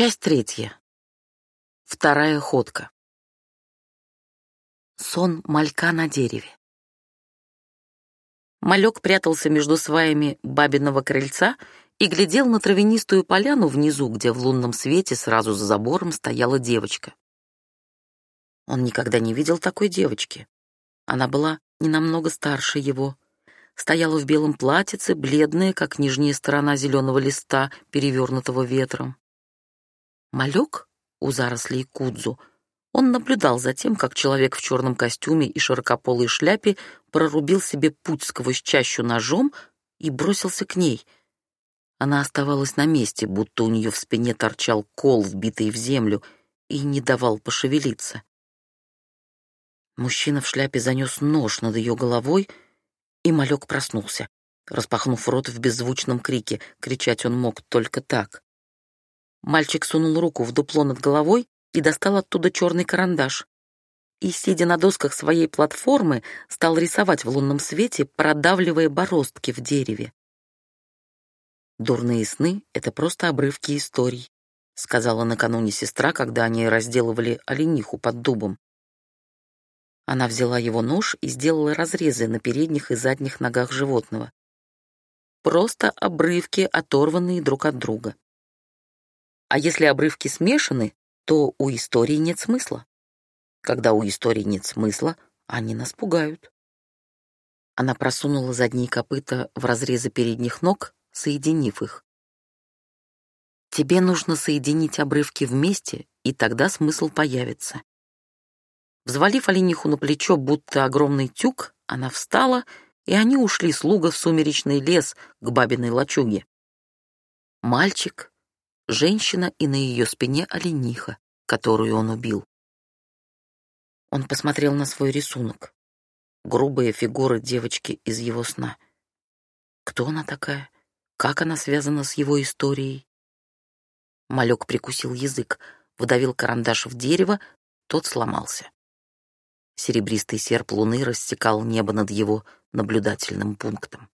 Часть третья. Вторая ходка. Сон малька на дереве. Малек прятался между сваями бабиного крыльца и глядел на травянистую поляну внизу, где в лунном свете сразу за забором стояла девочка. Он никогда не видел такой девочки. Она была не намного старше его, стояла в белом платьице, бледная, как нижняя сторона зеленого листа, перевернутого ветром. Малек у зарослей кудзу, он наблюдал за тем, как человек в черном костюме и широкополой шляпе прорубил себе путь сквозь чащу ножом и бросился к ней. Она оставалась на месте, будто у нее в спине торчал кол, вбитый в землю, и не давал пошевелиться. Мужчина в шляпе занес нож над ее головой, и малек проснулся, распахнув рот в беззвучном крике. Кричать он мог только так. Мальчик сунул руку в дупло над головой и достал оттуда черный карандаш. И, сидя на досках своей платформы, стал рисовать в лунном свете, продавливая бороздки в дереве. «Дурные сны — это просто обрывки историй», — сказала накануне сестра, когда они разделывали олениху под дубом. Она взяла его нож и сделала разрезы на передних и задних ногах животного. Просто обрывки, оторванные друг от друга. А если обрывки смешаны, то у истории нет смысла. Когда у истории нет смысла, они нас пугают. Она просунула задние копыта в разрезы передних ног, соединив их. Тебе нужно соединить обрывки вместе, и тогда смысл появится. Взвалив олениху на плечо, будто огромный тюк, она встала, и они ушли с луга в сумеречный лес к бабиной лачуге. Мальчик, женщина и на ее спине олениха, которую он убил. Он посмотрел на свой рисунок. Грубая фигура девочки из его сна. Кто она такая? Как она связана с его историей? Малек прикусил язык, вдавил карандаш в дерево, тот сломался. Серебристый серп луны рассекал небо над его наблюдательным пунктом.